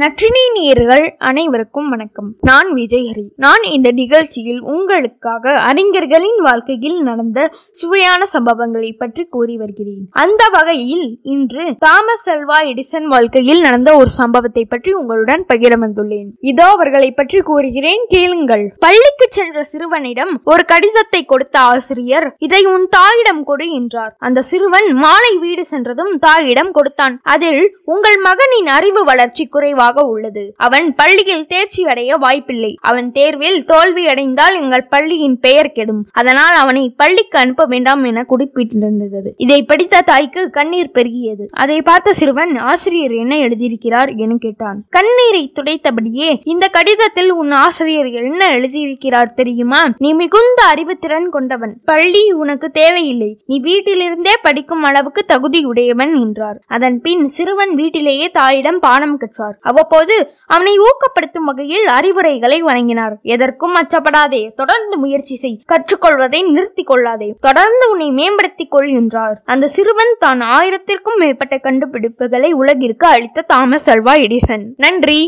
நற்றினை நேர்கள் அனைவருக்கும் வணக்கம். நான் விஜயஹரி. நான் இந்த நிகழ்ச்சியில் உங்களுக்காக அறிஞர்களின் வாழ்க்கையில் நடந்த சுவையான சம்பவங்களை பற்றி கூறி வருகிறேன். அந்த வகையில் இன்று தாமஸ் அல்வா எடிசன் வாழ்க்கையில் நடந்த ஒரு சம்பவத்தை பற்றி உங்களுடன் பகிர வந்துள்ளேன் இதோ அவர்களை பற்றி கூறுகிறேன் கேளுங்கள். பள்ளிக்கு சென்ற சிறுவனிடம் ஒரு கடிதத்தை கொடுத்த ஆசிரியர் இதை உன் தாயிடம் கொடு என்றார். அந்த சிறுவன் மாலை வீடு சென்றதும் தாயிடம் கொடுத்தான். அதில் உங்கள் மகனின் அறிவு வளர்ச்சி குறைவாக உள்ளது. அவன் பள்ளியில் தேர்ச்சி அடைய வாய்ப்பில்லை. அவன் தேர்வில் தோல்வி அடைந்தால் எங்கள் பள்ளியின் பெயர் கெடும். அதனால் அவனை பள்ளிக்கு அனுப்ப வேண்டாம் என குறிப்பிட்டிருந்தது. இதை படித்த தாய்க்கு கண்ணீர் பெருகியது. அதை பார்த்த சிறுவன் ஆசிரியர் என்ன எழுதியிருக்கிறார்? என கேட்டான். கண்ணீரை துடைத்தபடியே இந்த கடிதத்தில் உன் ஆசிரியர் என்ன எழுதியிருக்கிறார் தெரியுமா? நீ மிகுந்த அறிவுத்திறன் கொண்டவன். பள்ளி உனக்கு தேவையில்லை. நீ வீட்டிலிருந்தே படிக்கும் அளவுக்கு தகுதியுடையவன் என்றார். அதன் பின் சிறுவன் வீட்டிலேயே தாயிடம் பாடம் கற்றார். அவ அவ்வப்போது அவனை ஊக்கப்படுத்தும் வகையில் அறிவுரைகளை வழங்கினார். எதற்கும் அச்சப்படாதே தொடர்ந்து முயற்சி செய் கற்றுக்கொள்வதை நிறுத்திக் கொள்ளாதே தொடர்ந்து உன்னை மேம்படுத்திக் கொள் என்றார். அந்த சிறுவன் தான் ஆயிரத்திற்கும் மேற்பட்ட கண்டுபிடிப்புகளை உலகிற்கு அளித்த தாமஸ் அல்வா எடிசன். நன்றி!